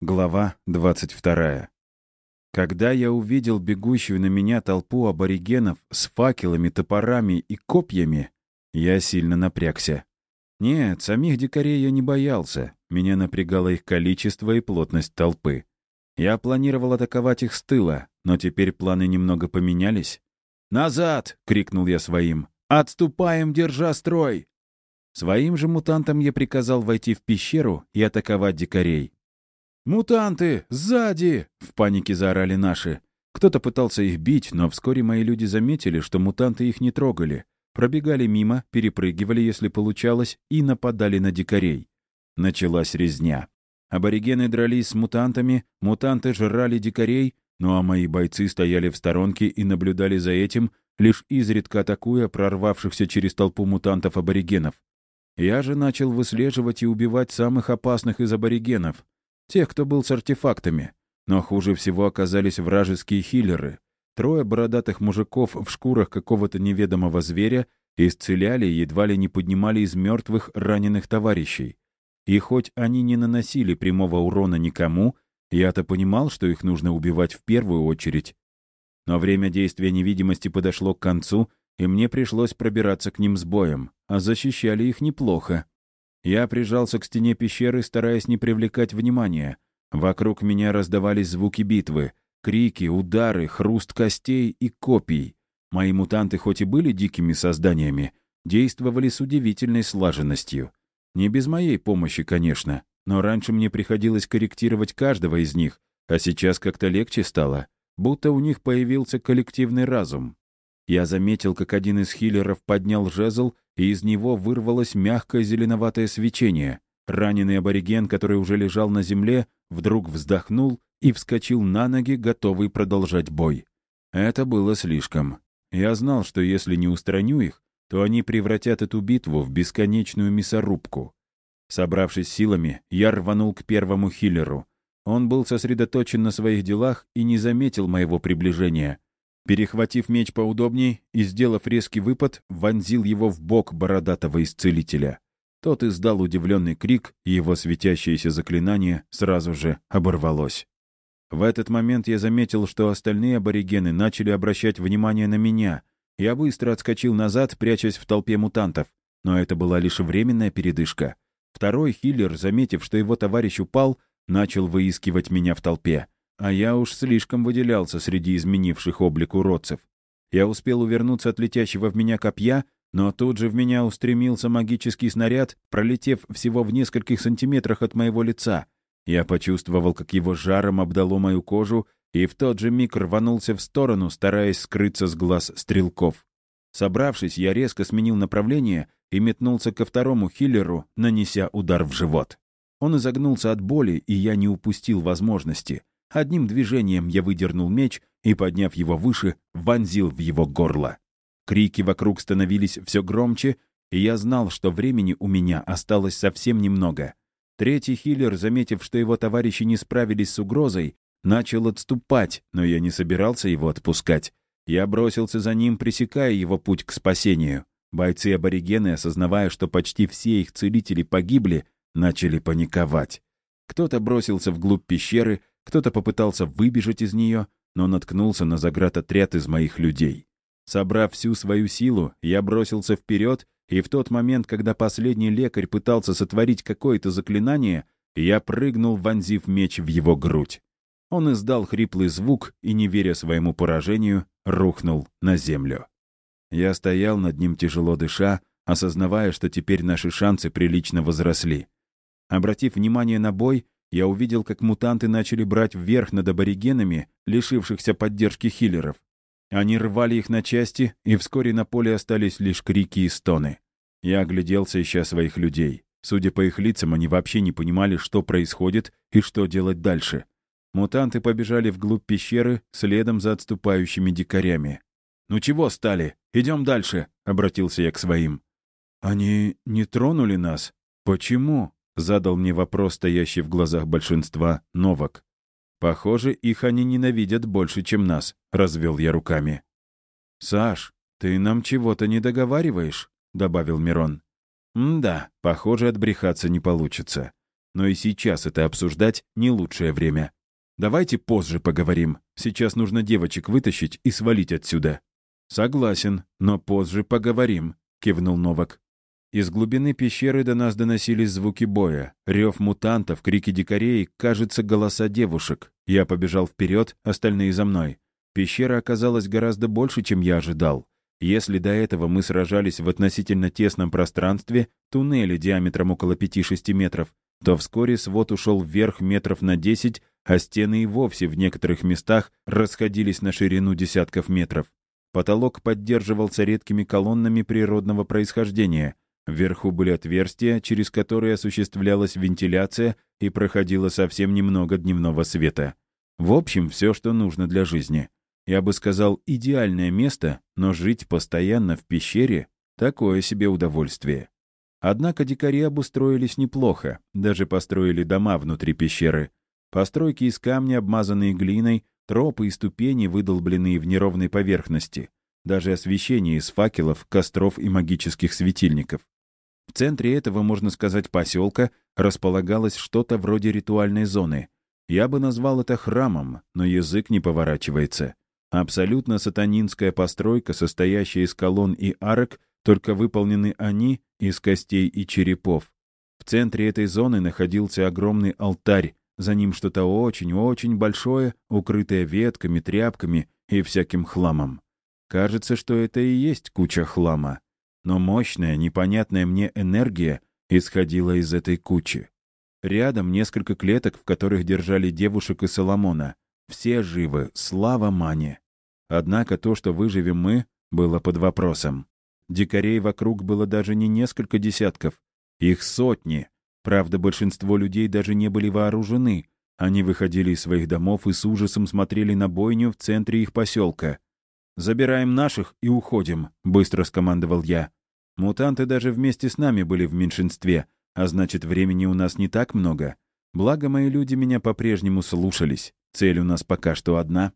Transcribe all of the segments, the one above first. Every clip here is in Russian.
Глава 22. Когда я увидел бегущую на меня толпу аборигенов с факелами, топорами и копьями, я сильно напрягся. Нет, самих дикарей я не боялся. Меня напрягало их количество и плотность толпы. Я планировал атаковать их с тыла, но теперь планы немного поменялись. «Назад!» — крикнул я своим. «Отступаем, держа строй!» Своим же мутантам я приказал войти в пещеру и атаковать дикарей. «Мутанты! Сзади!» — в панике заорали наши. Кто-то пытался их бить, но вскоре мои люди заметили, что мутанты их не трогали. Пробегали мимо, перепрыгивали, если получалось, и нападали на дикарей. Началась резня. Аборигены дрались с мутантами, мутанты жрали дикарей, ну а мои бойцы стояли в сторонке и наблюдали за этим, лишь изредка атакуя прорвавшихся через толпу мутантов-аборигенов. Я же начал выслеживать и убивать самых опасных из аборигенов — Тех, кто был с артефактами. Но хуже всего оказались вражеские хиллеры. Трое бородатых мужиков в шкурах какого-то неведомого зверя исцеляли и едва ли не поднимали из мертвых раненых товарищей. И хоть они не наносили прямого урона никому, я-то понимал, что их нужно убивать в первую очередь. Но время действия невидимости подошло к концу, и мне пришлось пробираться к ним с боем, а защищали их неплохо. Я прижался к стене пещеры, стараясь не привлекать внимания. Вокруг меня раздавались звуки битвы, крики, удары, хруст костей и копий. Мои мутанты хоть и были дикими созданиями, действовали с удивительной слаженностью. Не без моей помощи, конечно, но раньше мне приходилось корректировать каждого из них, а сейчас как-то легче стало, будто у них появился коллективный разум. Я заметил, как один из хиллеров поднял жезл и из него вырвалось мягкое зеленоватое свечение. Раненый абориген, который уже лежал на земле, вдруг вздохнул и вскочил на ноги, готовый продолжать бой. Это было слишком. Я знал, что если не устраню их, то они превратят эту битву в бесконечную мясорубку. Собравшись силами, я рванул к первому хиллеру. Он был сосредоточен на своих делах и не заметил моего приближения — Перехватив меч поудобней и сделав резкий выпад, вонзил его в бок бородатого исцелителя. Тот издал удивленный крик, и его светящееся заклинание сразу же оборвалось. В этот момент я заметил, что остальные аборигены начали обращать внимание на меня. Я быстро отскочил назад, прячась в толпе мутантов. Но это была лишь временная передышка. Второй хиллер, заметив, что его товарищ упал, начал выискивать меня в толпе. А я уж слишком выделялся среди изменивших облик уродцев. Я успел увернуться от летящего в меня копья, но тут же в меня устремился магический снаряд, пролетев всего в нескольких сантиметрах от моего лица. Я почувствовал, как его жаром обдало мою кожу, и в тот же миг рванулся в сторону, стараясь скрыться с глаз стрелков. Собравшись, я резко сменил направление и метнулся ко второму хиллеру, нанеся удар в живот. Он изогнулся от боли, и я не упустил возможности. Одним движением я выдернул меч и, подняв его выше, вонзил в его горло. Крики вокруг становились все громче, и я знал, что времени у меня осталось совсем немного. Третий хиллер, заметив, что его товарищи не справились с угрозой, начал отступать, но я не собирался его отпускать. Я бросился за ним, пресекая его путь к спасению. Бойцы-аборигены, осознавая, что почти все их целители погибли, начали паниковать. Кто-то бросился вглубь пещеры, кто-то попытался выбежать из нее, но наткнулся на заградотряд из моих людей. Собрав всю свою силу, я бросился вперед, и в тот момент, когда последний лекарь пытался сотворить какое-то заклинание, я прыгнул, вонзив меч в его грудь. Он издал хриплый звук и, не веря своему поражению, рухнул на землю. Я стоял над ним тяжело дыша, осознавая, что теперь наши шансы прилично возросли. Обратив внимание на бой, я увидел, как мутанты начали брать вверх над аборигенами, лишившихся поддержки хиллеров. Они рвали их на части, и вскоре на поле остались лишь крики и стоны. Я огляделся, ища своих людей. Судя по их лицам, они вообще не понимали, что происходит и что делать дальше. Мутанты побежали вглубь пещеры, следом за отступающими дикарями. «Ну чего стали? Идем дальше», — обратился я к своим. «Они не тронули нас? Почему?» Задал мне вопрос, стоящий в глазах большинства, Новак. «Похоже, их они ненавидят больше, чем нас», — развел я руками. «Саш, ты нам чего-то не договариваешь?» — добавил Мирон. «Да, похоже, отбрехаться не получится. но и сейчас это обсуждать не лучшее время. Давайте позже поговорим. Сейчас нужно девочек вытащить и свалить отсюда». «Согласен, но позже поговорим», — кивнул Новак. Из глубины пещеры до нас доносились звуки боя. Рев мутантов, крики дикарей, кажется, голоса девушек. Я побежал вперед, остальные за мной. Пещера оказалась гораздо больше, чем я ожидал. Если до этого мы сражались в относительно тесном пространстве, туннеле диаметром около 5-6 метров, то вскоре свод ушел вверх метров на 10, а стены и вовсе в некоторых местах расходились на ширину десятков метров. Потолок поддерживался редкими колоннами природного происхождения — Вверху были отверстия, через которые осуществлялась вентиляция и проходило совсем немного дневного света. В общем, все, что нужно для жизни. Я бы сказал, идеальное место, но жить постоянно в пещере — такое себе удовольствие. Однако дикари обустроились неплохо, даже построили дома внутри пещеры. Постройки из камня, обмазанные глиной, тропы и ступени, выдолбленные в неровной поверхности. Даже освещение из факелов, костров и магических светильников. В центре этого, можно сказать, поселка располагалось что-то вроде ритуальной зоны. Я бы назвал это храмом, но язык не поворачивается. Абсолютно сатанинская постройка, состоящая из колонн и арок, только выполнены они из костей и черепов. В центре этой зоны находился огромный алтарь, за ним что-то очень-очень большое, укрытое ветками, тряпками и всяким хламом. Кажется, что это и есть куча хлама но мощная, непонятная мне энергия исходила из этой кучи. Рядом несколько клеток, в которых держали девушек и Соломона. Все живы, слава Мане. Однако то, что выживем мы, было под вопросом. Дикарей вокруг было даже не несколько десятков. Их сотни. Правда, большинство людей даже не были вооружены. Они выходили из своих домов и с ужасом смотрели на бойню в центре их поселка. «Забираем наших и уходим», — быстро скомандовал я. Мутанты даже вместе с нами были в меньшинстве, а значит, времени у нас не так много. Благо, мои люди меня по-прежнему слушались. Цель у нас пока что одна.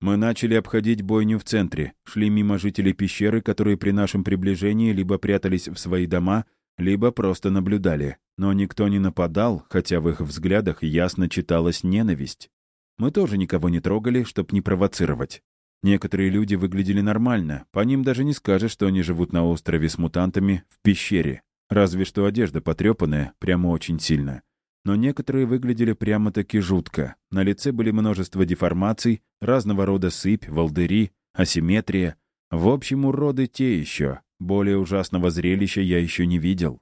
Мы начали обходить бойню в центре, шли мимо жителей пещеры, которые при нашем приближении либо прятались в свои дома, либо просто наблюдали. Но никто не нападал, хотя в их взглядах ясно читалась ненависть. Мы тоже никого не трогали, чтоб не провоцировать. Некоторые люди выглядели нормально, по ним даже не скажешь, что они живут на острове с мутантами в пещере. Разве что одежда потрепанная, прямо очень сильно. Но некоторые выглядели прямо-таки жутко. На лице были множество деформаций, разного рода сыпь, волдыри, асимметрия. В общем, уроды те еще. Более ужасного зрелища я еще не видел.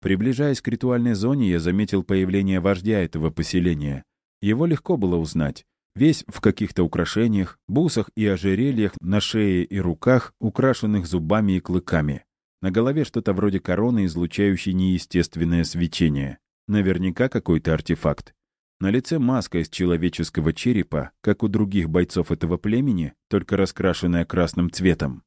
Приближаясь к ритуальной зоне, я заметил появление вождя этого поселения. Его легко было узнать. Весь в каких-то украшениях, бусах и ожерельях на шее и руках, украшенных зубами и клыками. На голове что-то вроде короны, излучающей неестественное свечение. Наверняка какой-то артефакт. На лице маска из человеческого черепа, как у других бойцов этого племени, только раскрашенная красным цветом.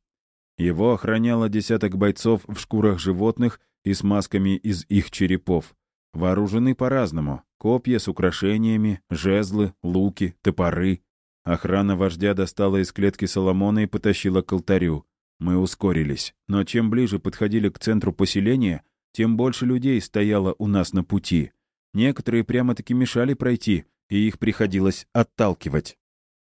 Его охраняло десяток бойцов в шкурах животных и с масками из их черепов. Вооружены по-разному, Копья с украшениями, жезлы, луки, топоры. Охрана вождя достала из клетки Соломона и потащила к алтарю. Мы ускорились. Но чем ближе подходили к центру поселения, тем больше людей стояло у нас на пути. Некоторые прямо-таки мешали пройти, и их приходилось отталкивать.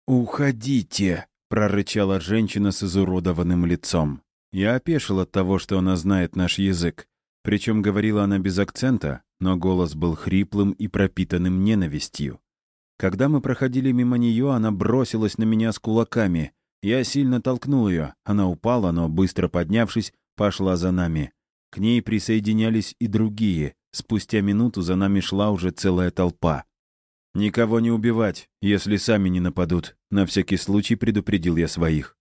«Уходите!» — прорычала женщина с изуродованным лицом. Я опешил от того, что она знает наш язык. Причем говорила она без акцента, но голос был хриплым и пропитанным ненавистью. Когда мы проходили мимо нее, она бросилась на меня с кулаками. Я сильно толкнул ее. Она упала, но, быстро поднявшись, пошла за нами. К ней присоединялись и другие. Спустя минуту за нами шла уже целая толпа. «Никого не убивать, если сами не нападут», — на всякий случай предупредил я своих.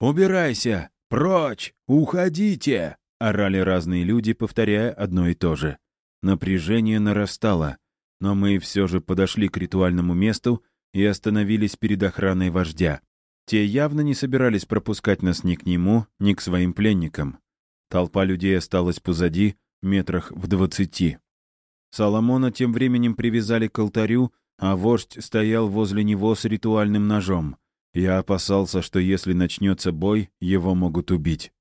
«Убирайся! Прочь! Уходите!» — орали разные люди, повторяя одно и то же. Напряжение нарастало, но мы все же подошли к ритуальному месту и остановились перед охраной вождя. Те явно не собирались пропускать нас ни к нему, ни к своим пленникам. Толпа людей осталась позади, метрах в двадцати. Соломона тем временем привязали к алтарю, а вождь стоял возле него с ритуальным ножом. Я опасался, что если начнется бой, его могут убить.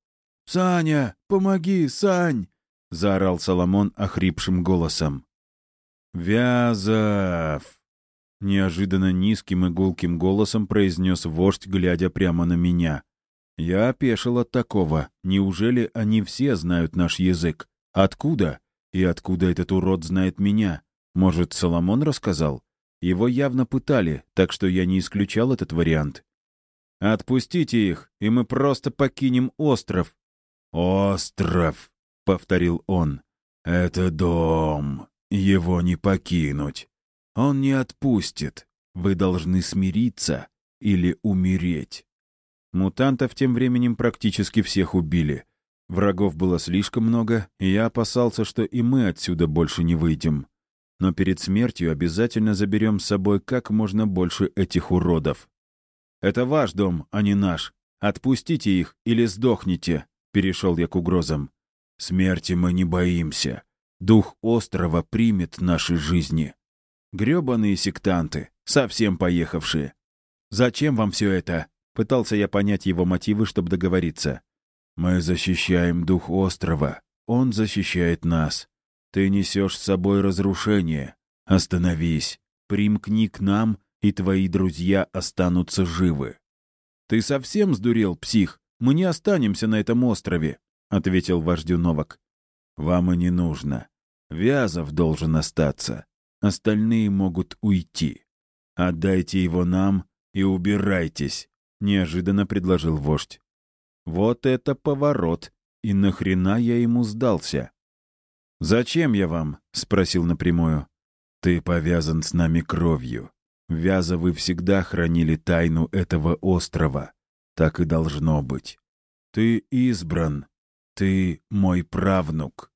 «Саня, помоги, Сань!» — заорал Соломон охрипшим голосом. «Вязов!» Неожиданно низким и гулким голосом произнес вождь, глядя прямо на меня. Я опешил от такого. Неужели они все знают наш язык? Откуда? И откуда этот урод знает меня? Может, Соломон рассказал? Его явно пытали, так что я не исключал этот вариант. «Отпустите их, и мы просто покинем остров». «Остров», — повторил он. «Это дом. Его не покинуть. Он не отпустит. Вы должны смириться или умереть». Мутантов тем временем практически всех убили. Врагов было слишком много, и я опасался, что и мы отсюда больше не выйдем. Но перед смертью обязательно заберем с собой как можно больше этих уродов. «Это ваш дом, а не наш. Отпустите их или сдохните», — перешел я к угрозам. «Смерти мы не боимся. Дух острова примет наши жизни. Грёбаные сектанты, совсем поехавшие. Зачем вам все это?» Пытался я понять его мотивы, чтобы договориться. «Мы защищаем дух острова. Он защищает нас. Ты несешь с собой разрушение. Остановись. Примкни к нам, и твои друзья останутся живы». «Ты совсем сдурел, псих? Мы не останемся на этом острове», — ответил вождю Новак. «Вам и не нужно. Вязов должен остаться. Остальные могут уйти. Отдайте его нам и убирайтесь неожиданно предложил вождь. Вот это поворот! И нахрена я ему сдался? «Зачем я вам?» — спросил напрямую. «Ты повязан с нами кровью. Вязовы всегда хранили тайну этого острова. Так и должно быть. Ты избран. Ты мой правнук».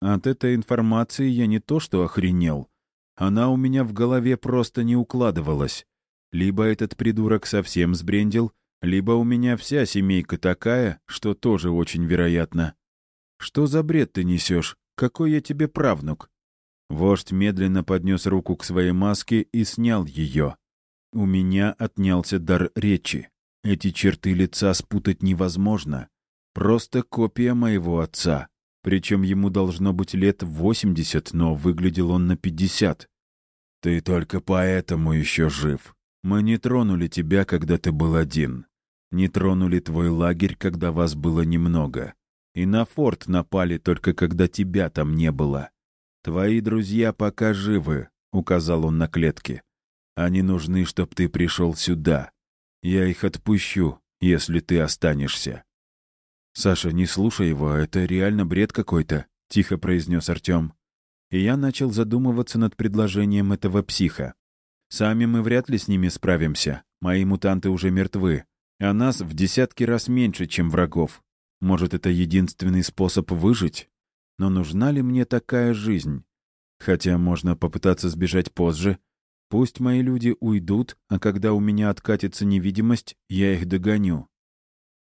От этой информации я не то что охренел. Она у меня в голове просто не укладывалась. Либо этот придурок совсем сбрендил, либо у меня вся семейка такая, что тоже очень вероятно. Что за бред ты несешь? Какой я тебе правнук? Вождь медленно поднес руку к своей маске и снял ее. У меня отнялся дар речи. Эти черты лица спутать невозможно. Просто копия моего отца. Причем ему должно быть лет 80, но выглядел он на 50. Ты только поэтому еще жив. Мы не тронули тебя, когда ты был один. Не тронули твой лагерь, когда вас было немного. И на форт напали только когда тебя там не было. Твои друзья пока живы, — указал он на клетки. Они нужны, чтоб ты пришел сюда. Я их отпущу, если ты останешься. «Саша, не слушай его, это реально бред какой-то», — тихо произнес Артем. И я начал задумываться над предложением этого психа. Сами мы вряд ли с ними справимся. Мои мутанты уже мертвы. А нас в десятки раз меньше, чем врагов. Может, это единственный способ выжить? Но нужна ли мне такая жизнь? Хотя можно попытаться сбежать позже. Пусть мои люди уйдут, а когда у меня откатится невидимость, я их догоню.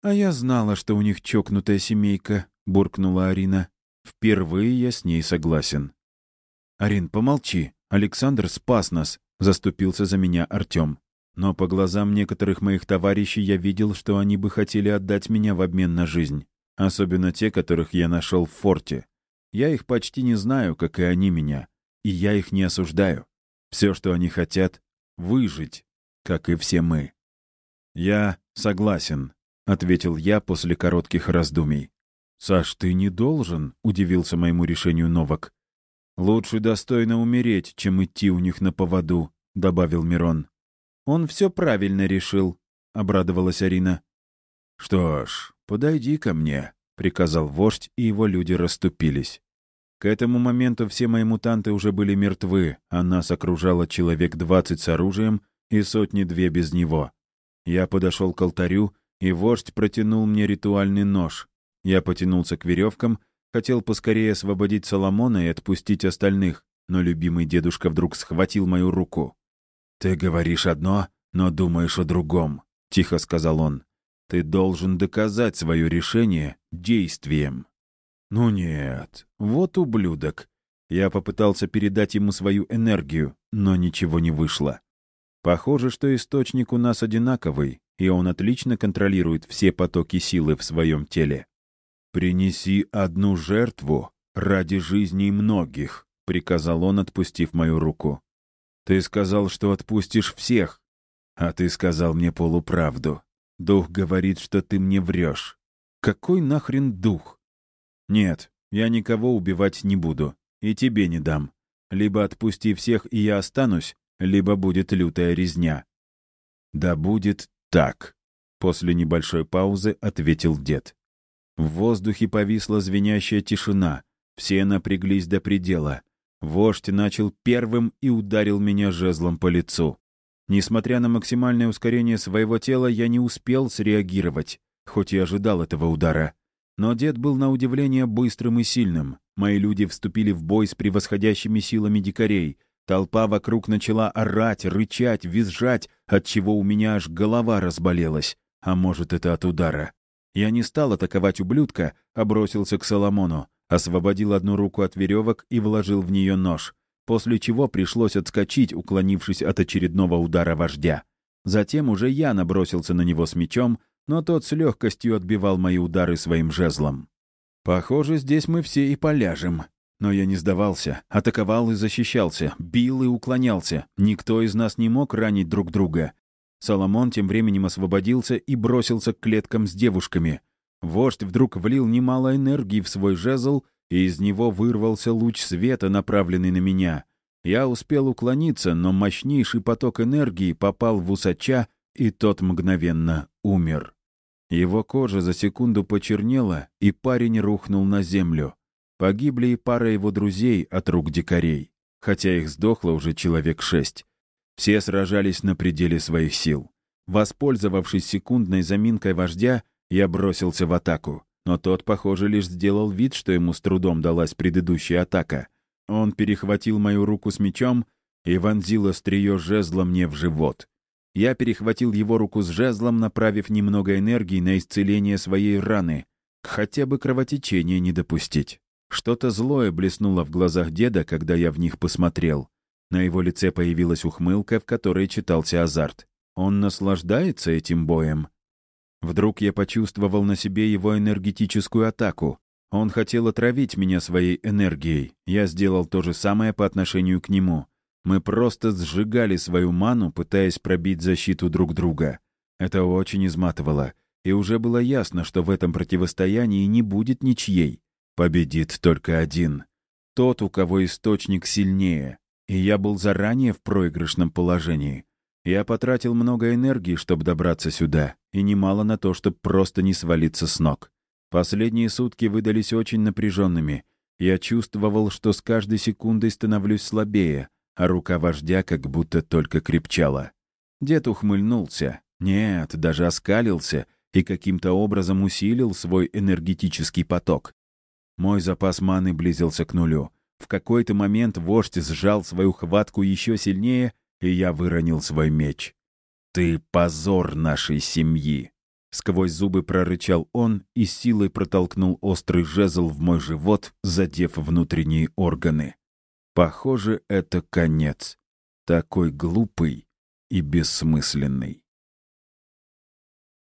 «А я знала, что у них чокнутая семейка», — буркнула Арина. «Впервые я с ней согласен». «Арин, помолчи. Александр спас нас. Заступился за меня Артем. Но по глазам некоторых моих товарищей я видел, что они бы хотели отдать меня в обмен на жизнь. Особенно те, которых я нашел в форте. Я их почти не знаю, как и они меня. И я их не осуждаю. Все, что они хотят — выжить, как и все мы. «Я согласен», — ответил я после коротких раздумий. «Саш, ты не должен», — удивился моему решению Новак. «Лучше достойно умереть, чем идти у них на поводу», — добавил Мирон. «Он все правильно решил», — обрадовалась Арина. «Что ж, подойди ко мне», — приказал вождь, и его люди расступились. К этому моменту все мои мутанты уже были мертвы, а нас окружало человек двадцать с оружием и сотни-две без него. Я подошел к алтарю, и вождь протянул мне ритуальный нож. Я потянулся к веревкам — Хотел поскорее освободить Соломона и отпустить остальных, но любимый дедушка вдруг схватил мою руку. «Ты говоришь одно, но думаешь о другом», — тихо сказал он. «Ты должен доказать свое решение действием». «Ну нет, вот ублюдок». Я попытался передать ему свою энергию, но ничего не вышло. Похоже, что источник у нас одинаковый, и он отлично контролирует все потоки силы в своем теле. «Принеси одну жертву ради жизни многих», — приказал он, отпустив мою руку. «Ты сказал, что отпустишь всех, а ты сказал мне полуправду. Дух говорит, что ты мне врешь. Какой нахрен дух? Нет, я никого убивать не буду, и тебе не дам. Либо отпусти всех, и я останусь, либо будет лютая резня». «Да будет так», — после небольшой паузы ответил дед. В воздухе повисла звенящая тишина. Все напряглись до предела. Вождь начал первым и ударил меня жезлом по лицу. Несмотря на максимальное ускорение своего тела, я не успел среагировать, хоть и ожидал этого удара. Но дед был на удивление быстрым и сильным. Мои люди вступили в бой с превосходящими силами дикарей. Толпа вокруг начала орать, рычать, визжать, отчего у меня аж голова разболелась. А может, это от удара. Я не стал атаковать ублюдка, а бросился к Соломону, освободил одну руку от веревок и вложил в нее нож, после чего пришлось отскочить, уклонившись от очередного удара вождя. Затем уже я набросился на него с мечом, но тот с легкостью отбивал мои удары своим жезлом. Похоже, здесь мы все и поляжем. Но я не сдавался, атаковал и защищался, бил и уклонялся. Никто из нас не мог ранить друг друга. Соломон тем временем освободился и бросился к клеткам с девушками. Вождь вдруг влил немало энергии в свой жезл, и из него вырвался луч света, направленный на меня. Я успел уклониться, но мощнейший поток энергии попал в усача, и тот мгновенно умер. Его кожа за секунду почернела, и парень рухнул на землю. Погибли и пара его друзей от рук дикарей, хотя их сдохло уже человек шесть. Все сражались на пределе своих сил. Воспользовавшись секундной заминкой вождя, я бросился в атаку. Но тот, похоже, лишь сделал вид, что ему с трудом далась предыдущая атака. Он перехватил мою руку с мечом и вонзил острие жезла мне в живот. Я перехватил его руку с жезлом, направив немного энергии на исцеление своей раны. Хотя бы кровотечение не допустить. Что-то злое блеснуло в глазах деда, когда я в них посмотрел. На его лице появилась ухмылка, в которой читался азарт. Он наслаждается этим боем. Вдруг я почувствовал на себе его энергетическую атаку. Он хотел отравить меня своей энергией. Я сделал то же самое по отношению к нему. Мы просто сжигали свою ману, пытаясь пробить защиту друг друга. Это очень изматывало. И уже было ясно, что в этом противостоянии не будет ничьей. Победит только один. Тот, у кого источник сильнее и я был заранее в проигрышном положении. Я потратил много энергии, чтобы добраться сюда, и немало на то, чтобы просто не свалиться с ног. Последние сутки выдались очень напряженными. Я чувствовал, что с каждой секундой становлюсь слабее, а рука вождя как будто только крепчала. Дед ухмыльнулся. Нет, даже оскалился и каким-то образом усилил свой энергетический поток. Мой запас маны близился к нулю. В какой-то момент вождь сжал свою хватку еще сильнее, и я выронил свой меч. «Ты позор нашей семьи!» Сквозь зубы прорычал он и силой протолкнул острый жезл в мой живот, задев внутренние органы. Похоже, это конец. Такой глупый и бессмысленный.